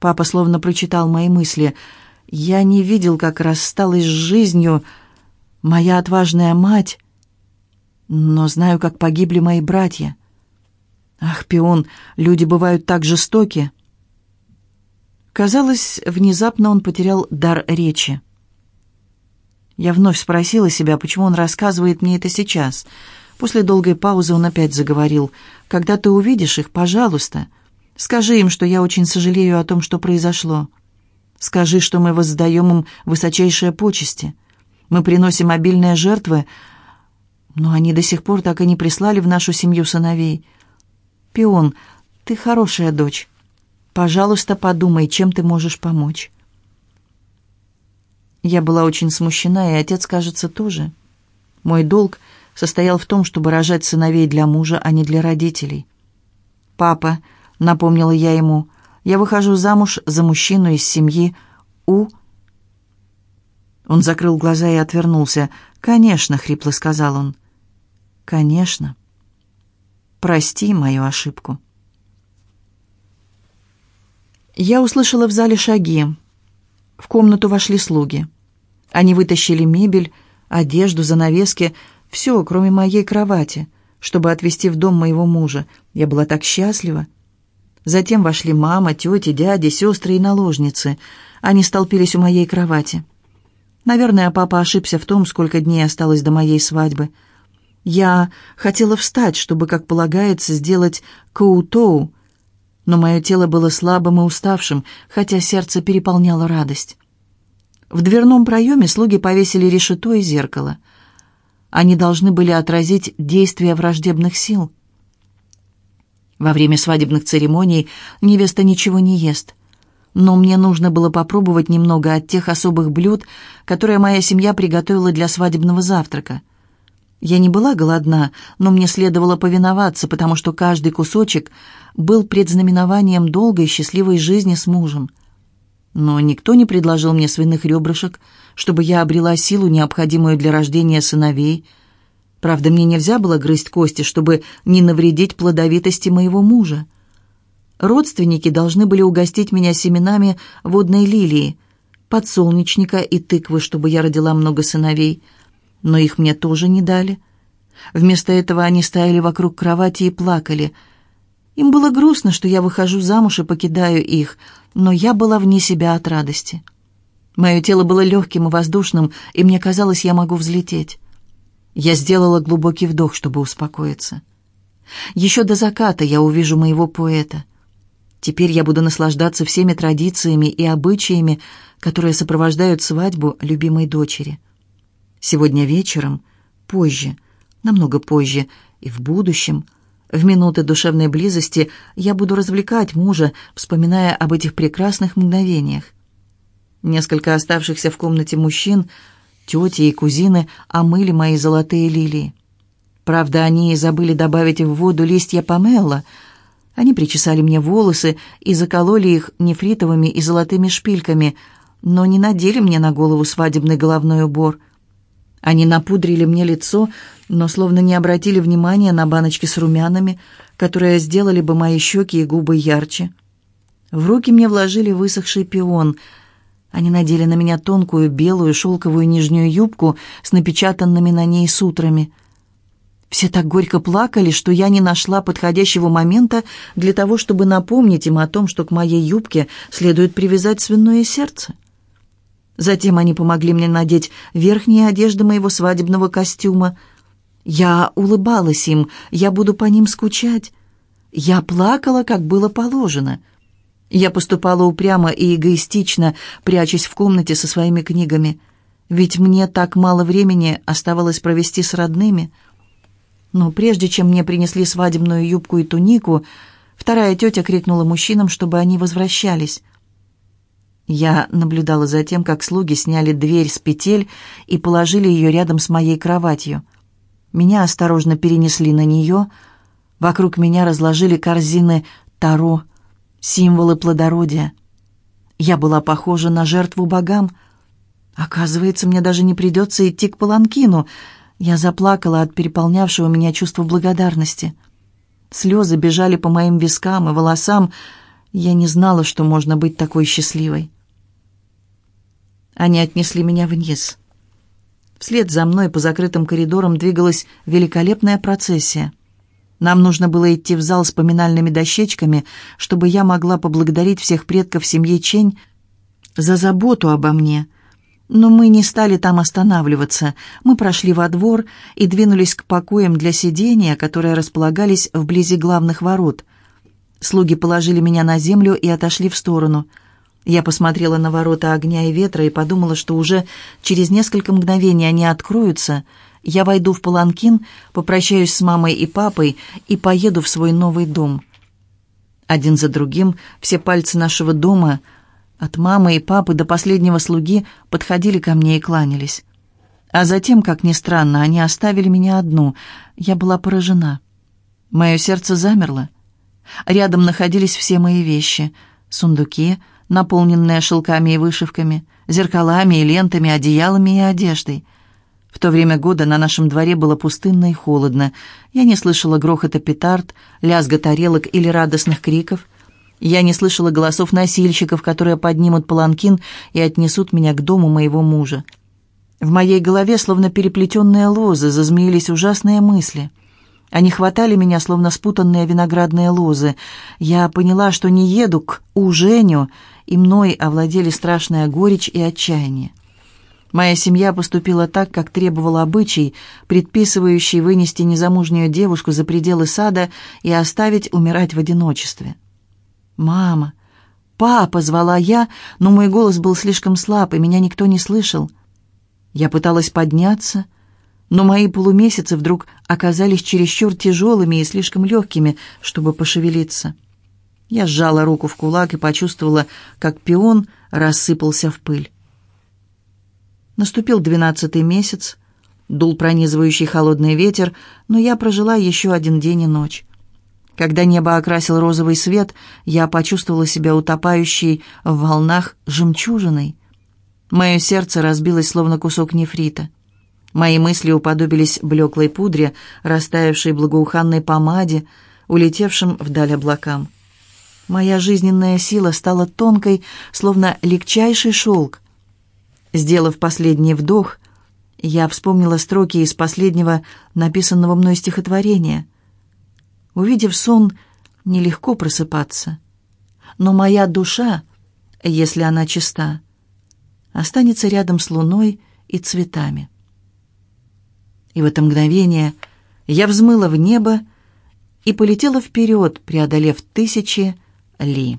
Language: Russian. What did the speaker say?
Папа словно прочитал мои мысли. Я не видел, как рассталась с жизнью моя отважная мать, но знаю, как погибли мои братья. Ах, пион, люди бывают так жестоки. Казалось, внезапно он потерял дар речи. Я вновь спросила себя, почему он рассказывает мне это сейчас. После долгой паузы он опять заговорил. «Когда ты увидишь их, пожалуйста, скажи им, что я очень сожалею о том, что произошло. Скажи, что мы воздаем им высочайшие почести. Мы приносим обильные жертвы, но они до сих пор так и не прислали в нашу семью сыновей». «Пион, ты хорошая дочь. Пожалуйста, подумай, чем ты можешь помочь». Я была очень смущена, и отец, кажется, тоже. Мой долг состоял в том, чтобы рожать сыновей для мужа, а не для родителей. «Папа», — напомнила я ему, — «я выхожу замуж за мужчину из семьи У...» Он закрыл глаза и отвернулся. «Конечно», — хрипло сказал он. «Конечно». Прости мою ошибку. Я услышала в зале шаги. В комнату вошли слуги. Они вытащили мебель, одежду, занавески, все, кроме моей кровати, чтобы отвезти в дом моего мужа. Я была так счастлива. Затем вошли мама, тети, дяди, сестры и наложницы. Они столпились у моей кровати. Наверное, папа ошибся в том, сколько дней осталось до моей свадьбы. Я хотела встать, чтобы, как полагается, сделать каутоу, но мое тело было слабым и уставшим, хотя сердце переполняло радость. В дверном проеме слуги повесили решето и зеркало. Они должны были отразить действия враждебных сил. Во время свадебных церемоний невеста ничего не ест. Но мне нужно было попробовать немного от тех особых блюд, которые моя семья приготовила для свадебного завтрака. Я не была голодна, но мне следовало повиноваться, потому что каждый кусочек был предзнаменованием долгой счастливой жизни с мужем. Но никто не предложил мне свиных ребрышек, чтобы я обрела силу, необходимую для рождения сыновей. Правда, мне нельзя было грызть кости, чтобы не навредить плодовитости моего мужа. Родственники должны были угостить меня семенами водной лилии, подсолнечника и тыквы, чтобы я родила много сыновей — но их мне тоже не дали. Вместо этого они стояли вокруг кровати и плакали. Им было грустно, что я выхожу замуж и покидаю их, но я была вне себя от радости. Мое тело было легким и воздушным, и мне казалось, я могу взлететь. Я сделала глубокий вдох, чтобы успокоиться. Еще до заката я увижу моего поэта. Теперь я буду наслаждаться всеми традициями и обычаями, которые сопровождают свадьбу любимой дочери. Сегодня вечером, позже, намного позже, и в будущем, в минуты душевной близости, я буду развлекать мужа, вспоминая об этих прекрасных мгновениях. Несколько оставшихся в комнате мужчин, тети и кузины, омыли мои золотые лилии. Правда, они забыли добавить в воду листья помелла. Они причесали мне волосы и закололи их нефритовыми и золотыми шпильками, но не надели мне на голову свадебный головной убор — они напудрили мне лицо, но словно не обратили внимания на баночки с румянами, которые сделали бы мои щеки и губы ярче. В руки мне вложили высохший пион. Они надели на меня тонкую белую шелковую нижнюю юбку с напечатанными на ней сутрами. Все так горько плакали, что я не нашла подходящего момента для того, чтобы напомнить им о том, что к моей юбке следует привязать свиное сердце. Затем они помогли мне надеть верхние одежды моего свадебного костюма. Я улыбалась им, я буду по ним скучать. Я плакала, как было положено. Я поступала упрямо и эгоистично, прячась в комнате со своими книгами. Ведь мне так мало времени оставалось провести с родными. Но прежде чем мне принесли свадебную юбку и тунику, вторая тетя крикнула мужчинам, чтобы они возвращались. Я наблюдала за тем, как слуги сняли дверь с петель и положили ее рядом с моей кроватью. Меня осторожно перенесли на нее. Вокруг меня разложили корзины таро, символы плодородия. Я была похожа на жертву богам. Оказывается, мне даже не придется идти к паланкину. Я заплакала от переполнявшего меня чувства благодарности. Слезы бежали по моим вискам и волосам, Я не знала, что можно быть такой счастливой. Они отнесли меня вниз. Вслед за мной по закрытым коридорам двигалась великолепная процессия. Нам нужно было идти в зал с поминальными дощечками, чтобы я могла поблагодарить всех предков семьи Чень за заботу обо мне. Но мы не стали там останавливаться. Мы прошли во двор и двинулись к покоям для сидения, которые располагались вблизи главных ворот. Слуги положили меня на землю и отошли в сторону. Я посмотрела на ворота огня и ветра и подумала, что уже через несколько мгновений они откроются. Я войду в паланкин, попрощаюсь с мамой и папой и поеду в свой новый дом. Один за другим все пальцы нашего дома, от мамы и папы до последнего слуги, подходили ко мне и кланялись. А затем, как ни странно, они оставили меня одну. Я была поражена. Мое сердце замерло. Рядом находились все мои вещи. Сундуки, наполненные шелками и вышивками, зеркалами и лентами, одеялами и одеждой. В то время года на нашем дворе было пустынно и холодно. Я не слышала грохота петард, лязга тарелок или радостных криков. Я не слышала голосов носильщиков, которые поднимут паланкин и отнесут меня к дому моего мужа. В моей голове, словно переплетенные лозы, зазмеились ужасные мысли. Они хватали меня, словно спутанные виноградные лозы. Я поняла, что не еду к Уженю, и мной овладели страшная горечь и отчаяние. Моя семья поступила так, как требовал обычай, предписывающий вынести незамужнюю девушку за пределы сада и оставить умирать в одиночестве. «Мама! Папа!» — звала я, но мой голос был слишком слаб, и меня никто не слышал. Я пыталась подняться — но мои полумесяцы вдруг оказались чересчур тяжелыми и слишком легкими, чтобы пошевелиться. Я сжала руку в кулак и почувствовала, как пион рассыпался в пыль. Наступил двенадцатый месяц, дул пронизывающий холодный ветер, но я прожила еще один день и ночь. Когда небо окрасил розовый свет, я почувствовала себя утопающей в волнах жемчужиной. Мое сердце разбилось, словно кусок нефрита. Мои мысли уподобились блеклой пудре, растаявшей благоуханной помаде, улетевшим вдаль облакам. Моя жизненная сила стала тонкой, словно легчайший шелк. Сделав последний вдох, я вспомнила строки из последнего написанного мной стихотворения. Увидев сон, нелегко просыпаться. Но моя душа, если она чиста, останется рядом с луной и цветами. И в это мгновение я взмыла в небо и полетела вперед, преодолев тысячи ли.